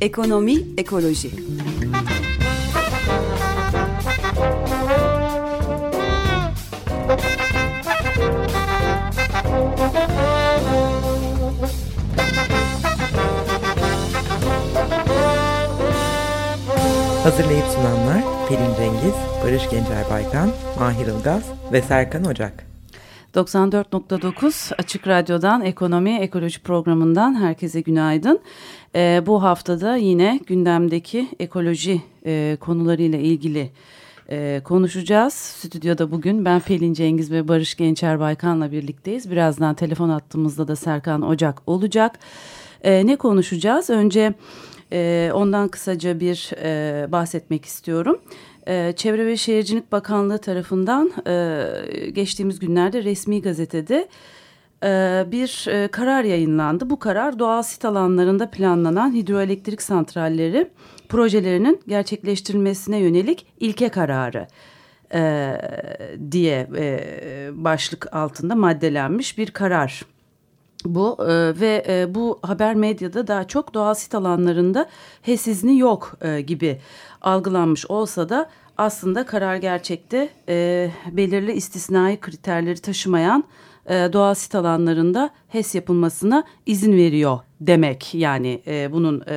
Ekonomi, ekoloji. Pelin Cengiz, Barış Gencer Baykan, Mahir Ilgaz ve Serkan Ocak. 94.9 Açık Radyo'dan Ekonomi Ekoloji programından herkese günaydın. Ee, bu haftada yine gündemdeki ekoloji e, konularıyla ilgili e, konuşacağız. Stüdyoda bugün ben Pelin Cengiz ve Barış Gençer Baykan'la birlikteyiz. Birazdan telefon attığımızda da Serkan Ocak olacak. E, ne konuşacağız? Önce e, ondan kısaca bir e, bahsetmek istiyorum. E, Çevre ve Şehircilik Bakanlığı tarafından e, geçtiğimiz günlerde resmi gazetede e, bir e, karar yayınlandı. Bu karar doğal sit alanlarında planlanan hidroelektrik santralleri projelerinin gerçekleştirilmesine yönelik ilke kararı diye başlık altında maddelenmiş bir karar. Bu e, ve e, bu haber medyada daha çok doğal sit alanlarında HES izni yok e, gibi algılanmış olsa da aslında karar gerçekte e, belirli istisnai kriterleri taşımayan e, doğal sit alanlarında HES yapılmasına izin veriyor demek. Yani e, bunun e,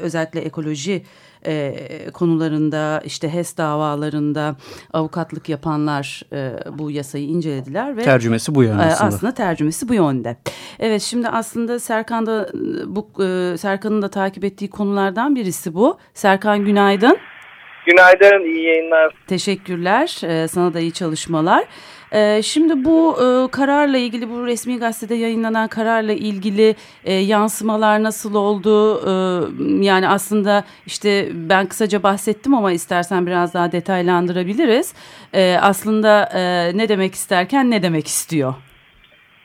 özellikle ekoloji e, konularında işte HES davalarında avukatlık yapanlar e, bu yasayı incelediler ve tercümesi bu yönde aslında. aslında tercümesi bu yönde. Evet şimdi aslında Serkan da bu e, Serkan'ın da takip ettiği konulardan birisi bu. Serkan günaydın. Günaydın, iyi yayınlar. Teşekkürler, ee, sana da iyi çalışmalar. Ee, şimdi bu e, kararla ilgili, bu resmi gazetede yayınlanan kararla ilgili e, yansımalar nasıl oldu? Ee, yani aslında işte ben kısaca bahsettim ama istersen biraz daha detaylandırabiliriz. Aslında e, ne demek isterken ne demek istiyor?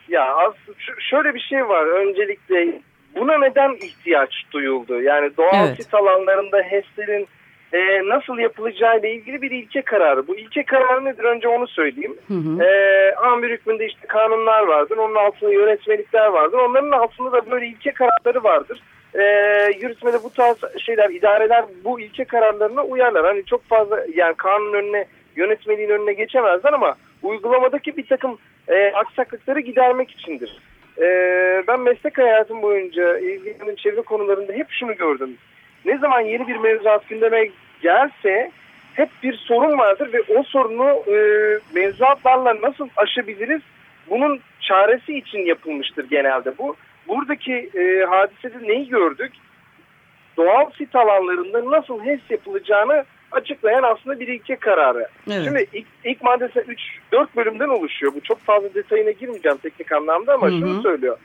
Ya aslında şöyle bir şey var. Öncelikle buna neden ihtiyaç duyuldu? Yani doğal evet. sit alanlarında HES'lerin e, nasıl yapılacağı ile ilgili bir ilke kararı. Bu ilke kararı nedir? Önce onu söyleyeyim. Hı hı. E, amir hükmünde işte kanunlar vardır. Onun altında yönetmelikler vardır. Onların altında da böyle ilke kararları vardır. E, yürütmede bu tarz şeyler, idareler bu ilke kararlarına uyarlar. Hani çok fazla yani kanun önüne, yönetmeliğin önüne geçemezler ama uygulamadaki bir takım e, aksaklıkları gidermek içindir. E, ben meslek hayatım boyunca ilgilenen çevre konularında hep şunu gördüm ne zaman yeni bir mevzuat gündeme gelse hep bir sorun vardır ve o sorunu e, mevzuatlarla nasıl aşabiliriz bunun çaresi için yapılmıştır genelde bu. Buradaki e, hadisede neyi gördük? Doğal sit alanlarında nasıl HES yapılacağını açıklayan aslında bir ilke kararı. Evet. Şimdi ilk, ilk maddesi 3-4 bölümden oluşuyor. Bu çok fazla detayına girmeyeceğim teknik anlamda ama Hı -hı. şunu söylüyor.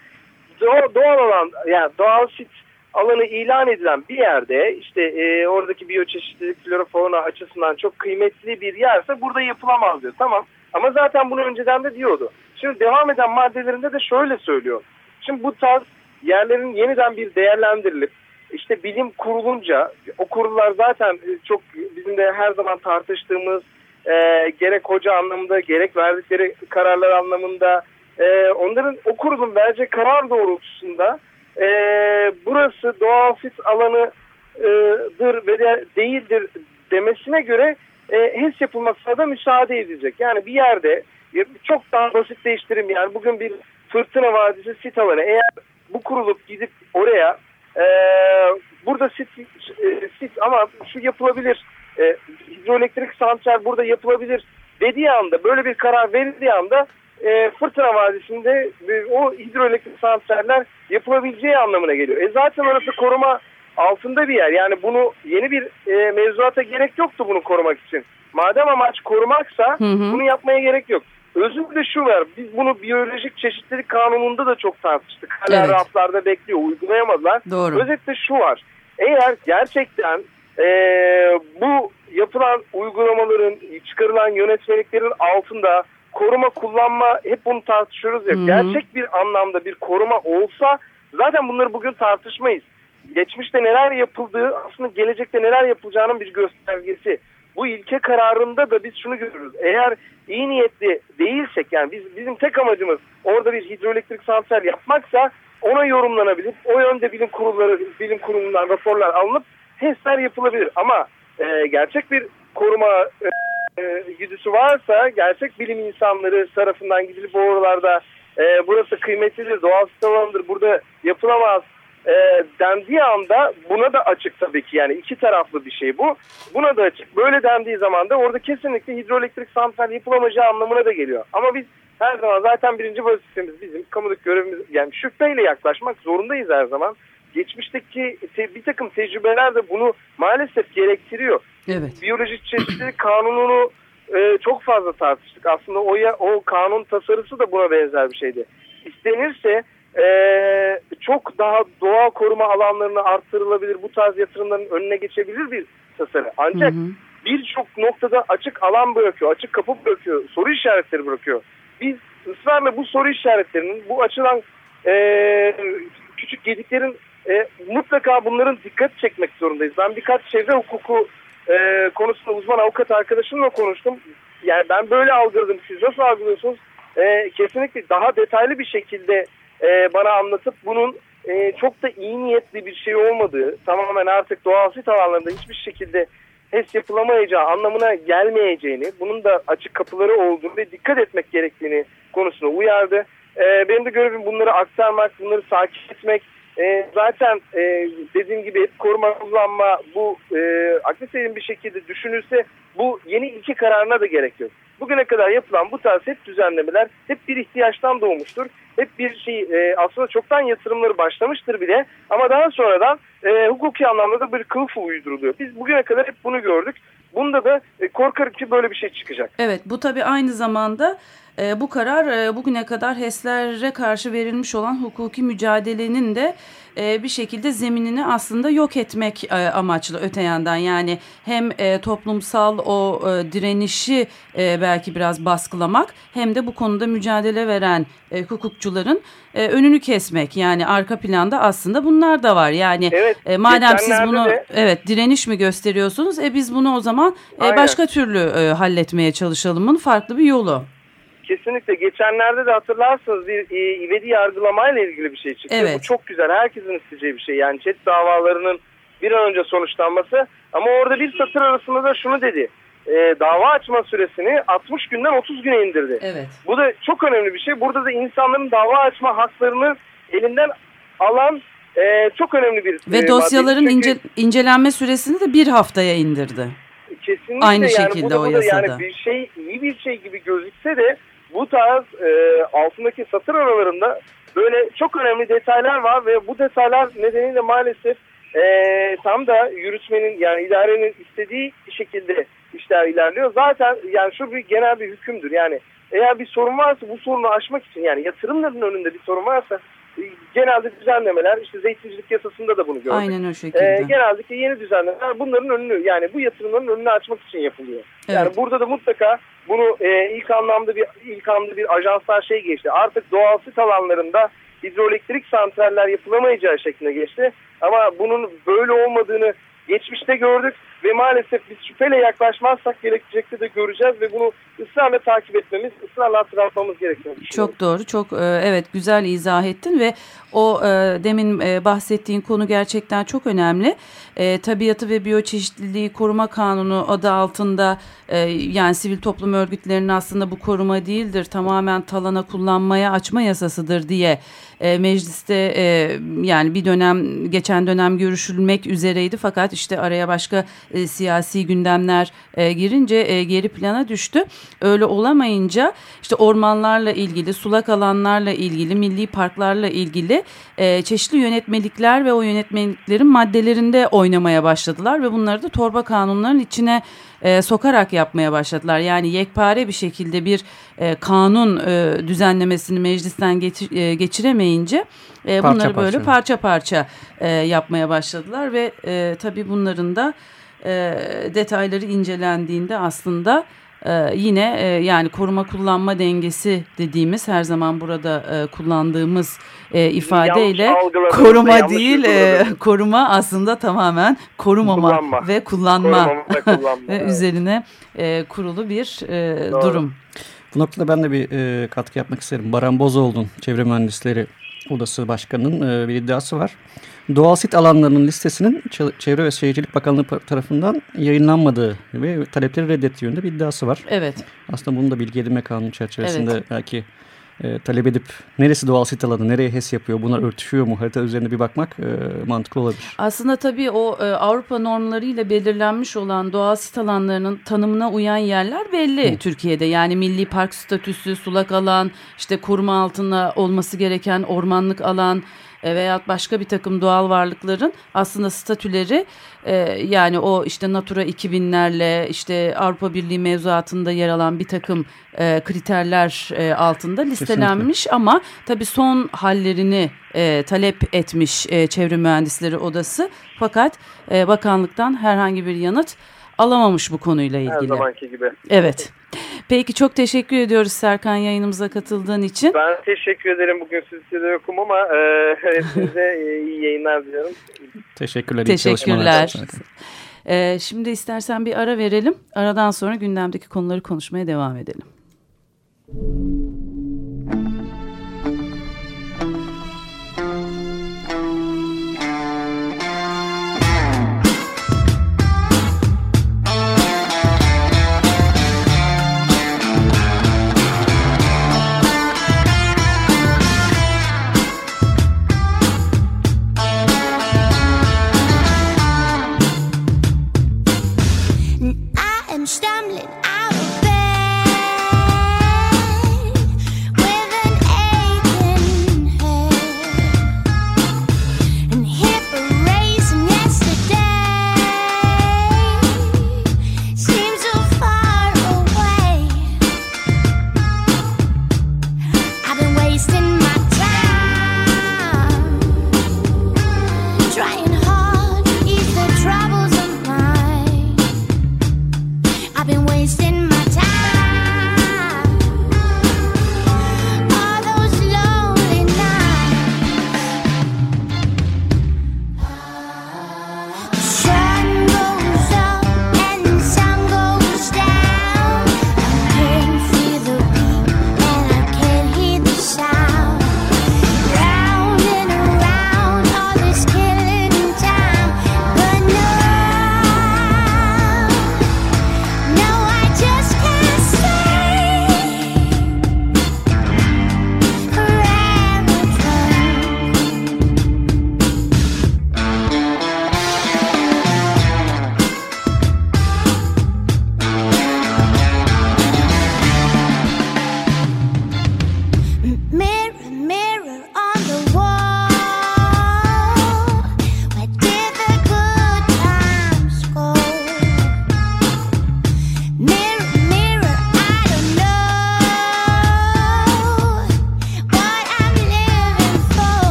Doğal, doğal alan yani doğal sit alanı ilan edilen bir yerde işte e, oradaki biyoçeşitlilik flora açısından çok kıymetli bir yerse burada yapılamaz diyor. Tamam ama zaten bunu önceden de diyordu. Şimdi devam eden maddelerinde de şöyle söylüyor. Şimdi bu tarz yerlerin yeniden bir değerlendirilip işte bilim kurulunca o kurullar zaten çok bizim de her zaman tartıştığımız e, gerek hoca anlamında gerek verdikleri kararlar anlamında e, onların o kurulun verecek karar doğrultusunda e, burası doğal sit alanıdır ve de değildir demesine göre e, HES yapılmasına da müsaade edecek. Yani bir yerde çok daha basit değiştirim yani bugün bir fırtına vadisi sit alanı eğer bu kurulup gidip oraya e, burada sit, e, sit ama şu yapılabilir e, hidroelektrik santral burada yapılabilir dediği anda böyle bir karar verildiği anda e, Fırtına Vadisi'nde e, o hidroelektrik santraller yapılabileceği anlamına geliyor. E zaten orası koruma altında bir yer. Yani bunu yeni bir e, mevzuata gerek yoktu bunu korumak için. Madem amaç korumaksa hı hı. bunu yapmaya gerek yok. Özünde şu var. Biz bunu biyolojik çeşitlilik kanununda da çok tartıştık. Hala evet. raflarda bekliyor. Uygulayamadılar. Doğru. Özetle şu var. Eğer gerçekten e, bu yapılan uygulamaların, çıkarılan yönetmeliklerin altında koruma kullanma hep bunu tartışıyoruz ya. Hı -hı. Gerçek bir anlamda bir koruma olsa zaten bunları bugün tartışmayız. Geçmişte neler yapıldığı aslında gelecekte neler yapılacağının bir göstergesi. bu ilke kararında da biz şunu görürüz. Eğer iyi niyetli değilsek yani biz bizim tek amacımız orada bir hidroelektrik santral yapmaksa ona yorumlanabilir. O yönde bilim kurulları, bilim kurumundan raporlar alınıp testler yapılabilir. Ama e, gerçek bir koruma e, e, güdüsü varsa gerçek bilim insanları tarafından gidilip bu oralarda e, burası kıymetlidir, doğal sitalandır, burada yapılamaz e, dendiği anda buna da açık tabii ki yani iki taraflı bir şey bu. Buna da açık. Böyle dendiği zaman da orada kesinlikle hidroelektrik santral yapılamayacağı anlamına da geliyor. Ama biz her zaman zaten birinci vazifemiz bizim kamudaki görevimiz yani şüpheyle yaklaşmak zorundayız her zaman. Geçmişteki te, bir takım tecrübeler de bunu maalesef gerektiriyor. Evet. Biyolojik çeşitlilik kanununu e, çok fazla tartıştık. Aslında o, ya, o kanun tasarısı da buna benzer bir şeydi. İstenirse e, çok daha doğa koruma alanlarını arttırılabilir, bu tarz yatırımların önüne geçebilir bir tasarı. Ancak birçok noktada açık alan bırakıyor, açık kapı bırakıyor, soru işaretleri bırakıyor. Biz ısrarla bu soru işaretlerinin, bu açılan e, küçük gediklerin e, mutlaka bunların dikkat çekmek zorundayız. Ben birkaç çevre hukuku e, konusunda uzman avukat arkadaşımla konuştum. Yani ben böyle algıladım. Siz nasıl algılıyorsunuz? E, kesinlikle daha detaylı bir şekilde e, bana anlatıp bunun e, çok da iyi niyetli bir şey olmadığı, tamamen artık doğal sit alanlarında hiçbir şekilde HES yapılamayacağı anlamına gelmeyeceğini, bunun da açık kapıları olduğunu ve dikkat etmek gerektiğini konusunda uyardı. E, benim de görevim bunları aktarmak, bunları takip etmek. E, zaten e, dediğim gibi hep koruma kullanma bu e, aklı bir şekilde düşünülse bu yeni ilke kararına da gerek yok. Bugüne kadar yapılan bu tarz hep düzenlemeler hep bir ihtiyaçtan doğmuştur. Hep bir şey e, aslında çoktan yatırımları başlamıştır bile ama daha sonradan e, hukuki anlamda da bir kılıf uyduruluyor. Biz bugüne kadar hep bunu gördük. Bunda da e, korkarım ki böyle bir şey çıkacak. Evet bu tabii aynı zamanda e, bu karar e, bugüne kadar HES'lere karşı verilmiş olan hukuki mücadelenin de e, bir şekilde zeminini aslında yok etmek e, amaçlı öte yandan. Yani hem e, toplumsal o e, direnişi e, belki biraz baskılamak hem de bu konuda mücadele veren e, hukukçuların e, önünü kesmek. Yani arka planda aslında bunlar da var. Yani evet, e, madem siz bunu de... evet direniş mi gösteriyorsunuz? E biz bunu o zaman e, başka türlü e, halletmeye çalışalımın farklı bir yolu kesinlikle geçenlerde de hatırlarsınız bir e, ivedi yargılamayla ilgili bir şey çıktı. Evet. Bu çok güzel. Herkesin isteyeceği bir şey. Yani chat davalarının bir an önce sonuçlanması. Ama orada bir satır arasında da şunu dedi. E, dava açma süresini 60 günden 30 güne indirdi. Evet. Bu da çok önemli bir şey. Burada da insanların dava açma haklarını elinden alan e, çok önemli bir Ve e, dosyaların Çünkü, ince, incelenme süresini de bir haftaya indirdi. Kesinlikle Aynı yani şekilde bu da, o yasada. Yani bir şey iyi bir şey gibi gözükse de bu tarz e, altındaki satır aralarında böyle çok önemli detaylar var ve bu detaylar nedeniyle maalesef e, tam da yürütmenin yani idarenin istediği şekilde işler ilerliyor. Zaten yani şu bir genel bir hükümdür. Yani eğer bir sorun varsa bu sorunu aşmak için yani yatırımların önünde bir sorun varsa genelde düzenlemeler işte zeytincilik yasasında da bunu gördük. Aynen o şekilde. E, genelde yeni düzenlemeler bunların önünü yani bu yatırımların önünü açmak için yapılıyor. Evet. Yani burada da mutlaka bunu e, ilk anlamda bir ilk anlamda bir ajanslar şey geçti. Artık doğal sit alanlarında hidroelektrik santraller yapılamayacağı şeklinde geçti. Ama bunun böyle olmadığını geçmişte gördük ve maalesef biz şüpheyle yaklaşmazsak gerekecekte de göreceğiz ve bunu ısrarla takip etmemiz, ısrarla hatırlatmamız gerekiyor. Çok doğru, çok e, evet güzel izah ettin ve o e, demin e, bahsettiğin konu gerçekten çok önemli. Tabiatı ve biyoçeşitliliği koruma kanunu adı altında yani sivil toplum örgütlerinin aslında bu koruma değildir, tamamen talana kullanmaya açma yasasıdır diye mecliste yani bir dönem geçen dönem görüşülmek üzereydi fakat işte araya başka e, siyasi gündemler e, girince e, geri plana düştü. Öyle olamayınca işte ormanlarla ilgili, sulak alanlarla ilgili, milli parklarla ilgili e, çeşitli yönetmelikler ve o yönetmeliklerin maddelerinde oynamaya başladılar ve bunları da torba kanunların içine e, sokarak yapmaya başladılar. Yani yekpare bir şekilde bir e, kanun e, düzenlemesini meclisten geçir, e, geçiremeyince e, bunları parça böyle parça parça e, yapmaya başladılar ve e, tabii bunların da e, detayları incelendiğinde aslında Ee, yine e, yani koruma kullanma dengesi dediğimiz her zaman burada e, kullandığımız e, ifadeyle koruma değil e, koruma aslında tamamen korumama kullanma. ve kullanma, ve, kullanma, ve üzerine e, kurulu bir e, durum. Bu noktada ben de bir e, katkı yapmak isterim. Baran Bozoğlu'nun Çevre Mühendisleri Odası Başkanı'nın e, bir iddiası var. Doğal sit alanlarının listesinin Çevre ve Şehircilik Bakanlığı tarafından yayınlanmadığı ve talepleri reddettiği yönünde bir iddiası var. Evet. Aslında bunu da bilgi edinme kanunu çerçevesinde evet. belki e, talep edip neresi doğal sit alanı, nereye HES yapıyor, bunlar örtüşüyor mu harita üzerine bir bakmak e, mantıklı olabilir. Aslında tabii o e, Avrupa normlarıyla belirlenmiş olan doğal sit alanlarının tanımına uyan yerler belli Hı. Türkiye'de. Yani milli park statüsü, sulak alan, işte koruma altında olması gereken ormanlık alan, e, veya başka bir takım doğal varlıkların aslında statüleri e, yani o işte Natura 2000'lerle işte Avrupa Birliği mevzuatında yer alan bir takım e, kriterler e, altında listelenmiş Kesinlikle. ama tabii son hallerini e, talep etmiş e, Çevre Mühendisleri Odası fakat e, bakanlıktan herhangi bir yanıt alamamış bu konuyla ilgili. Her zamanki gibi. Evet. Peki çok teşekkür ediyoruz Serkan yayınımıza katıldığın için. Ben teşekkür ederim. Bugün sizde yokum ama e, size iyi yayınlar diliyorum. Teşekkürler. Teşekkürler. Ee, şimdi istersen bir ara verelim. Aradan sonra gündemdeki konuları konuşmaya devam edelim.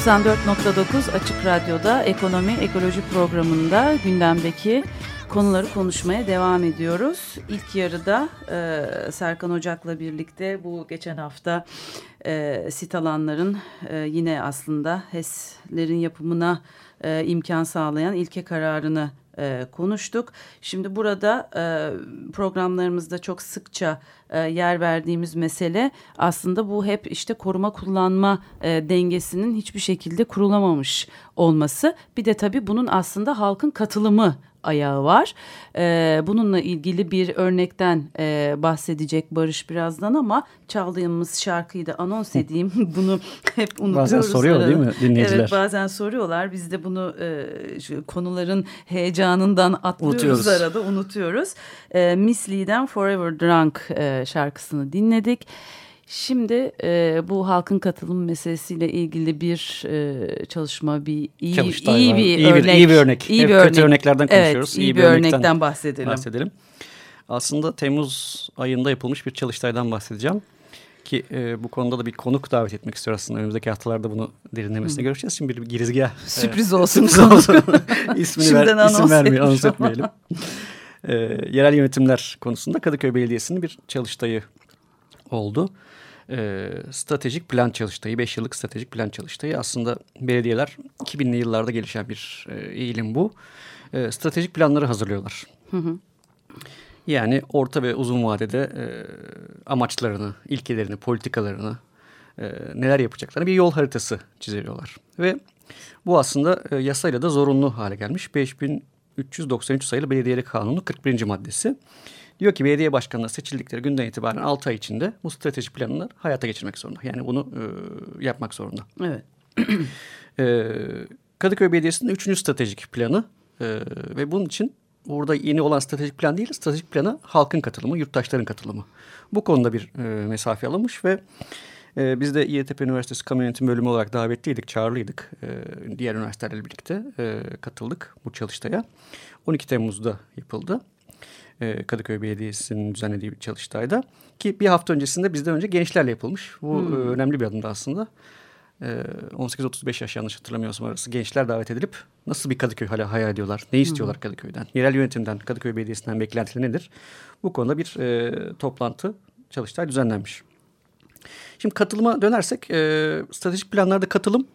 ...94.9 Açık Radyo'da Ekonomi Ekoloji programında gündemdeki konuları konuşmaya devam ediyoruz. İlk yarıda e, Serkan Ocak'la birlikte bu geçen hafta e, sit alanların e, yine aslında HES'lerin yapımına e, imkan sağlayan ilke kararını e, konuştuk. Şimdi burada e, programlarımızda çok sıkça e, yer verdiğimiz mesele aslında bu hep işte koruma kullanma e, dengesinin hiçbir şekilde kurulamamış olması. Bir de tabii bunun aslında halkın katılımı ayağı var. E, bununla ilgili bir örnekten e, bahsedecek Barış birazdan ama çaldığımız şarkıyı da anons edeyim. bunu hep unutuyoruz. Bazen soruyor değil mi dinleyiciler? Evet bazen soruyorlar. Biz de bunu e, konuların heyecanından atlıyoruz unutuyoruz. arada unutuyoruz. E, Miss Lee'den Forever Drunk e, şarkısını dinledik. Şimdi e, bu halkın katılım meselesiyle ilgili bir e, çalışma, bir iyi, Çalıştay iyi var. bir iyi örnek. Bir, iyi bir örnek. İyi Hep bir kötü örnek. örneklerden konuşuyoruz. Evet, iyi, iyi bir, bir örnekten, örnekten bahsedelim. bahsedelim. Aslında Temmuz ayında yapılmış bir çalıştaydan bahsedeceğim. Ki e, bu konuda da bir konuk davet etmek istiyoruz aslında. Önümüzdeki haftalarda bunu derinlemesine görüşeceğiz. Şimdi bir, bir girizgah. Sürpriz e, olsun. Sürpriz olsun. İsmini ver, isim vermeyelim, anons etmeyelim. e, yerel yönetimler konusunda Kadıköy Belediyesi'nin bir çalıştayı oldu e, stratejik plan çalıştayı, 5 yıllık stratejik plan çalıştayı aslında belediyeler 2000'li yıllarda gelişen bir e, eğilim bu. E, stratejik planları hazırlıyorlar. Hı hı. Yani orta ve uzun vadede e, amaçlarını, ilkelerini, politikalarını, e, neler yapacaklarını bir yol haritası çiziyorlar. Ve bu aslında e, yasayla da zorunlu hale gelmiş. 5393 sayılı Belediyelik Kanunu 41. maddesi. Diyor ki belediye başkanları seçildikleri günden itibaren 6 ay içinde bu strateji planını hayata geçirmek zorunda. Yani bunu e, yapmak zorunda. Evet. e, Kadıköy Belediyesi'nin 3. stratejik planı e, ve bunun için burada yeni olan stratejik plan değil, stratejik plana halkın katılımı, yurttaşların katılımı. Bu konuda bir e, mesafe alınmış ve e, biz de İETP Üniversitesi Kamu Yönetimi Bölümü olarak davetliydik, çağrılıydık. E, diğer üniversitelerle birlikte e, katıldık bu çalıştaya. 12 Temmuz'da yapıldı. E, Kadıköy Belediyesi'nin düzenlediği bir çalıştayda. Ki bir hafta öncesinde bizden önce gençlerle yapılmış. Bu hmm. E, önemli bir adımdı aslında. 18-35 yaş yanlış hatırlamıyorsam arası gençler davet edilip nasıl bir Kadıköy hala hayal ediyorlar? Ne istiyorlar hmm. Kadıköy'den? Yerel yönetimden, Kadıköy Belediyesi'nden beklentileri nedir? Bu konuda bir e, toplantı, çalıştay düzenlenmiş. Şimdi katılıma dönersek e, stratejik planlarda katılım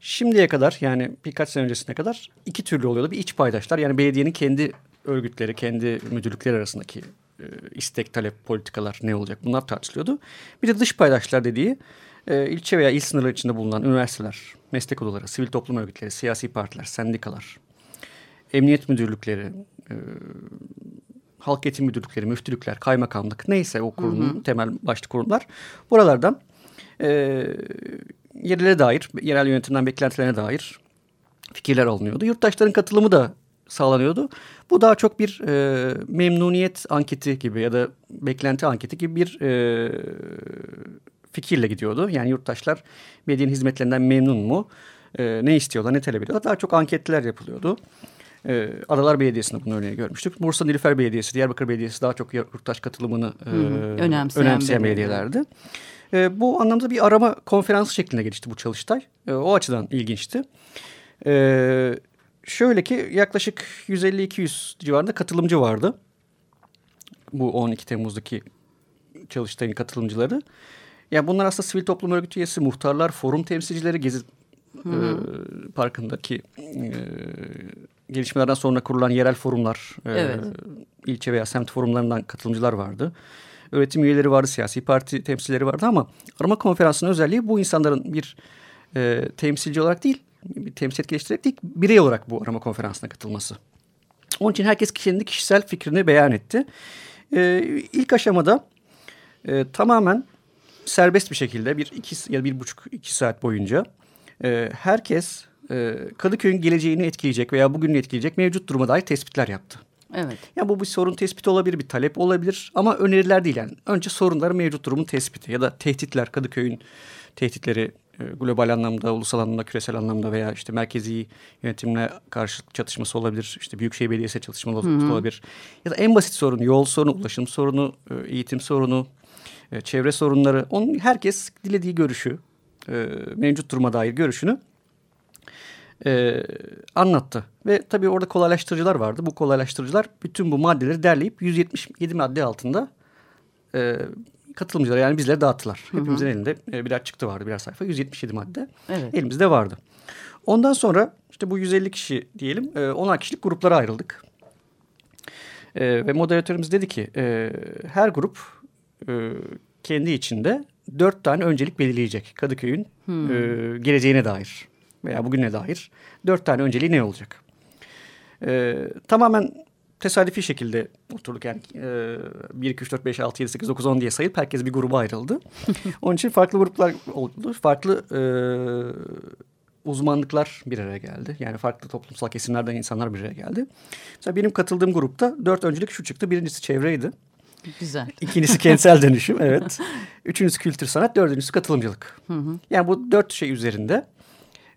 şimdiye kadar yani birkaç sene öncesine kadar iki türlü oluyordu. Bir iç paydaşlar yani belediyenin kendi örgütleri, kendi müdürlükler arasındaki e, istek, talep, politikalar ne olacak bunlar tartışılıyordu. Bir de dış paydaşlar dediği e, ilçe veya il sınırları içinde bulunan üniversiteler, meslek odaları, sivil toplum örgütleri, siyasi partiler, sendikalar, emniyet müdürlükleri, e, halk eğitim müdürlükleri, müftülükler, kaymakamlık neyse o kurumun hı hı. temel başlı kurumlar buralardan e, dair, yerel yönetimden beklentilerine dair fikirler alınıyordu. Yurttaşların katılımı da sağlanıyordu. Bu daha çok bir e, memnuniyet anketi gibi ya da beklenti anketi gibi bir e, fikirle gidiyordu. Yani yurttaşlar medyanın hizmetlerinden memnun mu? E, ne istiyorlar, ne talep ediyorlar? Daha çok anketler yapılıyordu. E, Adalar Belediyesi'nde bunu örneği görmüştük. Bursa Nilüfer Belediyesi, Diyarbakır Belediyesi daha çok yurttaş katılımını e, önemseyen, önemseyen belediyelerdi. E, bu anlamda bir arama konferansı şeklinde gelişti bu çalıştay. E, o açıdan ilginçti. E, Şöyle ki yaklaşık 150-200 civarında katılımcı vardı. Bu 12 Temmuz'daki çalıştayın katılımcıları. Yani bunlar aslında sivil toplum örgütü üyesi, muhtarlar, forum temsilcileri, Gezi e, Parkı'ndaki e, gelişmelerden sonra kurulan yerel forumlar, e, evet. ilçe veya semt forumlarından katılımcılar vardı. Öğretim üyeleri vardı, siyasi parti temsilcileri vardı ama arama konferansının özelliği bu insanların bir e, temsilci olarak değil, bir temsil geliştirerek değil, birey olarak bu arama konferansına katılması. Onun için herkes kendi kişisel fikrini beyan etti. Ee, ilk aşamada e, tamamen serbest bir şekilde bir iki ya bir buçuk iki saat boyunca e, herkes e, Kadıköy'ün geleceğini etkileyecek veya bugününü etkileyecek mevcut duruma dair tespitler yaptı. Evet. Ya bu bir sorun tespiti olabilir, bir talep olabilir ama öneriler değil yani. Önce sorunları mevcut durumun tespiti ya da tehditler Kadıköy'ün tehditleri global anlamda, ulusal anlamda, küresel anlamda veya işte merkezi yönetimle karşı çatışması olabilir. İşte büyükşehir belediyesi çatışması Hı-hı. olabilir. Ya da en basit sorun yol sorunu, ulaşım sorunu, e, eğitim sorunu, e, çevre sorunları. Onun herkes dilediği görüşü, mevcut duruma dair görüşünü e, anlattı. Ve tabii orada kolaylaştırıcılar vardı. Bu kolaylaştırıcılar bütün bu maddeleri derleyip 177 madde altında e, katılımcılara yani bizlere dağıttılar. Hı hı. Hepimizin elinde e, birer çıktı vardı birer sayfa 177 madde evet. elimizde vardı. Ondan sonra işte bu 150 kişi diyelim e, 10 kişilik gruplara ayrıldık. E, ve moderatörümüz dedi ki e, her grup e, kendi içinde dört tane öncelik belirleyecek Kadıköy'ün hmm. e, geleceğine dair veya bugüne dair dört tane önceliği ne olacak? E, tamamen tesadüfi şekilde oturduk yani e, 1, 2, 3, 4, 5, 6, 7, 8, 9, 10 diye sayıp herkes bir gruba ayrıldı. Onun için farklı gruplar oldu. Farklı e, uzmanlıklar bir araya geldi. Yani farklı toplumsal kesimlerden insanlar bir araya geldi. Mesela benim katıldığım grupta dört öncelik şu çıktı. Birincisi çevreydi. Güzel. İkincisi kentsel dönüşüm evet. Üçüncüsü kültür sanat, dördüncüsü katılımcılık. Hı hı. Yani bu dört şey üzerinde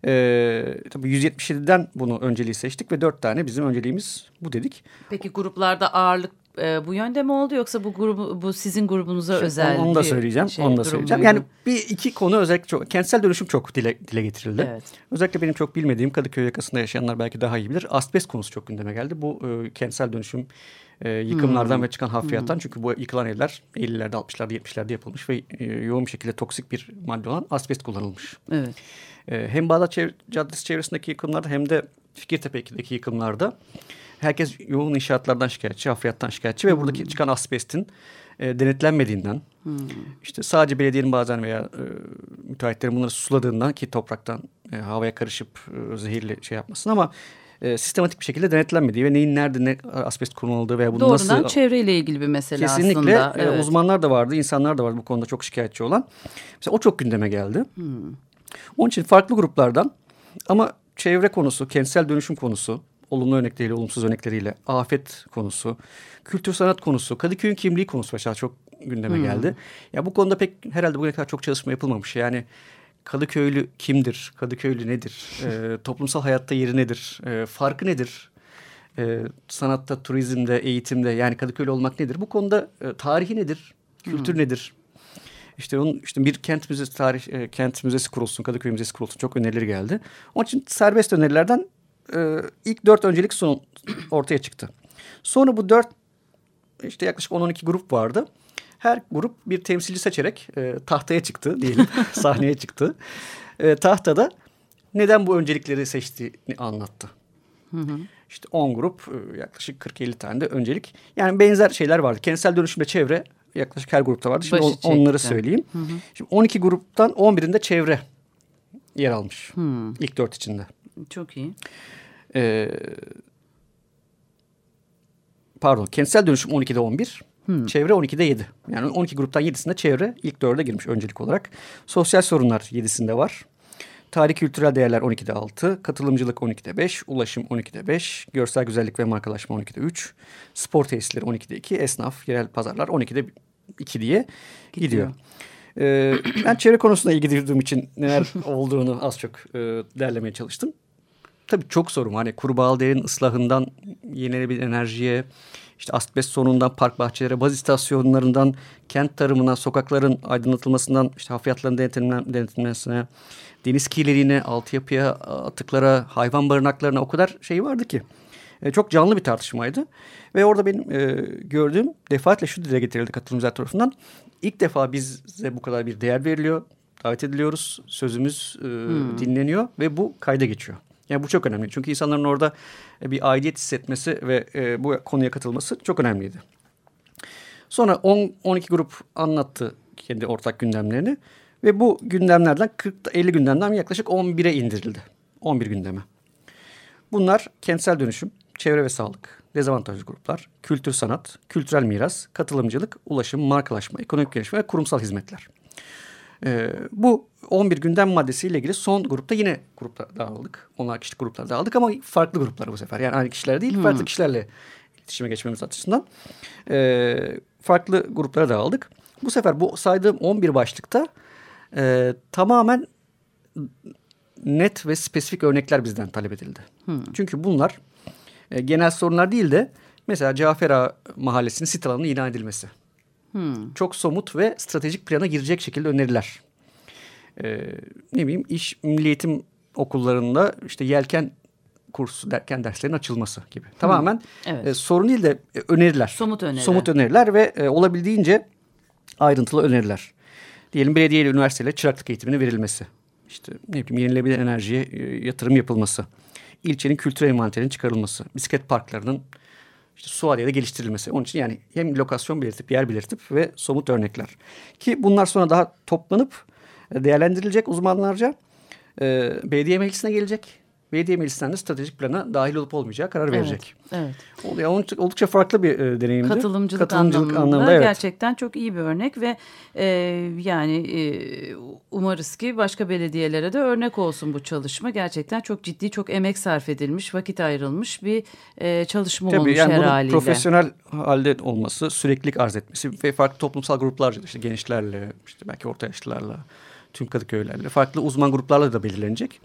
ee, tabii 177'den bunu önceliği seçtik ve dört tane bizim önceliğimiz bu dedik. Peki gruplarda ağırlık e, bu yönde mi oldu yoksa bu grubu bu sizin grubunuza Şimdi özel? Onu da söyleyeceğim. Şey, onu da söyleyeceğim. Yani bir iki konu özellikle çok kentsel dönüşüm çok dile, dile getirildi. Evet. Özellikle benim çok bilmediğim Kadıköy yakasında yaşayanlar belki daha iyi bilir. Asbest konusu çok gündeme geldi. Bu e, kentsel dönüşüm e, yıkımlardan hmm. ve çıkan hafriyattan. Hmm. Çünkü bu yıkılan evler 50'lerde, 60'larda, 70'lerde yapılmış ve e, yoğun bir şekilde toksik bir madde olan asbest kullanılmış. Evet. E, hem Bağdat çev Caddesi çevresindeki yıkımlarda hem de Fikirtepe'deki yıkımlarda herkes yoğun inşaatlardan şikayetçi, hafriyattan şikayetçi hmm. ve buradaki çıkan asbestin e, denetlenmediğinden hmm. işte sadece belediyenin bazen veya e, müteahhitlerin bunları suladığından ki topraktan e, havaya karışıp e, zehirli şey yapmasın ama e, sistematik bir şekilde denetlenmediği ve neyin nerede ne asbest kullanıldığı veya bunu Doğrudan nasıl... Doğrudan çevreyle ilgili bir mesele kesinlikle, aslında. Kesinlikle evet. uzmanlar da vardı, insanlar da vardı bu konuda çok şikayetçi olan. Mesela o çok gündeme geldi. Hmm. Onun için farklı gruplardan ama çevre konusu, kentsel dönüşüm konusu, olumlu örnekleriyle, olumsuz örnekleriyle, afet konusu, kültür sanat konusu, Kadıköy'ün kimliği konusu mesela çok gündeme hmm. geldi. Ya bu konuda pek herhalde bugüne kadar çok çalışma yapılmamış. Yani Kadıköylü kimdir? Kadıköylü nedir? E, toplumsal hayatta yeri nedir? E, farkı nedir? E, sanatta, turizmde, eğitimde yani Kadıköylü olmak nedir? Bu konuda e, tarihi nedir? Kültür hmm. nedir? İşte onun işte bir kent müzesi tarih e, kent müzesi kurulsun, Kadıköy müzesi kurulsun çok önerileri geldi. Onun için serbest önerilerden e, ilk dört öncelik son ortaya çıktı. Sonra bu dört işte yaklaşık 10-12 grup vardı. Her grup bir temsilci seçerek e, tahtaya çıktı diyelim, sahneye çıktı. E, tahtada neden bu öncelikleri seçtiğini anlattı. Hı hı. İşte 10 grup e, yaklaşık 40-50 tane de öncelik. Yani benzer şeyler vardı. Kentsel dönüşümle çevre yaklaşık her grupta vardı. Şimdi on, onları söyleyeyim. Hı hı. Şimdi 12 gruptan 11'inde çevre yer almış. Hı. İlk dört içinde. Çok iyi. Ee, pardon kentsel dönüşüm 12'de 11. Hmm. Çevre 12'de 7. Yani 12 gruptan 7'sinde çevre ilk 4'e girmiş öncelik olarak. Sosyal sorunlar 7'sinde var. Tarih kültürel değerler 12'de 6, katılımcılık 12'de 5, ulaşım 12'de 5, görsel güzellik ve markalaşma 12'de 3, spor tesisleri 12'de 2, esnaf, yerel pazarlar 12'de 2 diye gidiyor. gidiyor. Ee, ben çevre konusunda ilgi duyduğum için neler olduğunu az çok e, derlemeye çalıştım. Tabii çok sorum hani kurbağalı değerin ıslahından yenilenebilir enerjiye, işte asbest sorunundan park bahçelere, baz istasyonlarından kent tarımına, sokakların aydınlatılmasından işte hafriyatların denetilmesine, deniz kirliliğine, altyapıya, atıklara, hayvan barınaklarına o kadar şey vardı ki. E, çok canlı bir tartışmaydı. Ve orada benim e, gördüğüm defaatle şu dile getirildi katılımcılar tarafından. İlk defa bize bu kadar bir değer veriliyor. Davet ediliyoruz. Sözümüz e, hmm. dinleniyor ve bu kayda geçiyor. Yani bu çok önemli. Çünkü insanların orada e, bir aidiyet hissetmesi ve e, bu konuya katılması çok önemliydi. Sonra 10 12 grup anlattı kendi ortak gündemlerini ve bu gündemlerden 40 50 gündemden yaklaşık 11'e indirildi. 11 gündeme. Bunlar kentsel dönüşüm, çevre ve sağlık, dezavantajlı gruplar, kültür sanat, kültürel miras, katılımcılık, ulaşım, markalaşma, ekonomik gelişme ve kurumsal hizmetler. Ee, bu 11 gündem maddesiyle ilgili son grupta yine grupta dağıldık. Onlar kişilik gruplar dağıldık ama farklı gruplar bu sefer. Yani aynı kişiler değil hmm. farklı kişilerle iletişime geçmemiz açısından. Ee, farklı gruplara dağıldık. Bu sefer bu saydığım 11 başlıkta e, tamamen net ve spesifik örnekler bizden talep edildi. Hmm. Çünkü bunlar e, genel sorunlar değil de mesela Cafera Mahallesi'nin sit alanının ilan edilmesi. Hmm. Çok somut ve stratejik plana girecek şekilde öneriler. Ee, ne bileyim iş milli eğitim okullarında işte yelken kursu derken derslerin açılması gibi. Tamamen evet. e, sorun değil de e, öneriler. Somut öneriler. Somut öneriler ve e, olabildiğince ayrıntılı öneriler. Diyelim belediye üniversiteyle çıraklık eğitiminin verilmesi. İşte ne bileyim yenilebilir enerjiye e, yatırım yapılması. İlçenin kültür envanterinin çıkarılması. Bisiklet parklarının işte Suadiye'de geliştirilmesi. Onun için yani hem lokasyon belirtip yer belirtip ve somut örnekler. Ki bunlar sonra daha toplanıp e, değerlendirilecek uzmanlarca. E, belediye meclisine gelecek belediye meclisinden de stratejik plana dahil olup olmayacağı karar verecek. Evet. evet. Oldukça farklı bir e, deneyimdi. Katılımcılık, Katılımcılık anlamında, anlamında evet. gerçekten çok iyi bir örnek ve e, yani e, umarız ki başka belediyelere de örnek olsun bu çalışma. Gerçekten çok ciddi, çok emek sarf edilmiş, vakit ayrılmış bir e, çalışma Tabii, olmuş yani her haliyle. profesyonel halde olması, süreklilik arz etmesi ve farklı toplumsal gruplarca işte gençlerle, işte belki orta yaşlılarla, tüm Kadıköy'lerle, farklı uzman gruplarla da belirlenecek.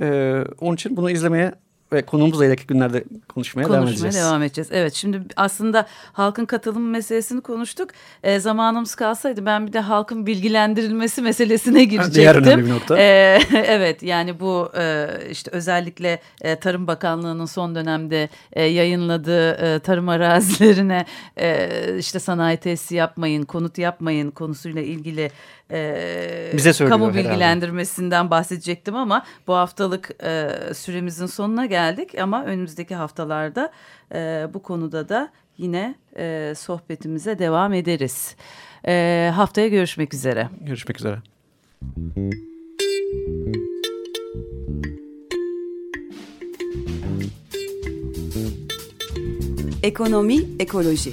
Ee, onun için bunu izlemeye ve konuğumuzla ileriki günlerde konuşmaya, konuşmaya devam edeceğiz. devam edeceğiz. Evet şimdi aslında halkın katılım meselesini konuştuk. E, zamanımız kalsaydı ben bir de halkın bilgilendirilmesi meselesine girecektim. Diğer önemli bir nokta. E, evet yani bu e, işte özellikle e, Tarım Bakanlığı'nın son dönemde e, yayınladığı e, tarım arazilerine e, işte sanayi tesisi yapmayın, konut yapmayın konusuyla ilgili e, Bize kamu bilgilendirmesinden herhalde. bahsedecektim ama bu haftalık e, süremizin sonuna geldik ama önümüzdeki haftalarda e, bu konuda da yine e, sohbetimize devam ederiz. E, haftaya görüşmek üzere. Görüşmek üzere. Ekonomi, ekoloji.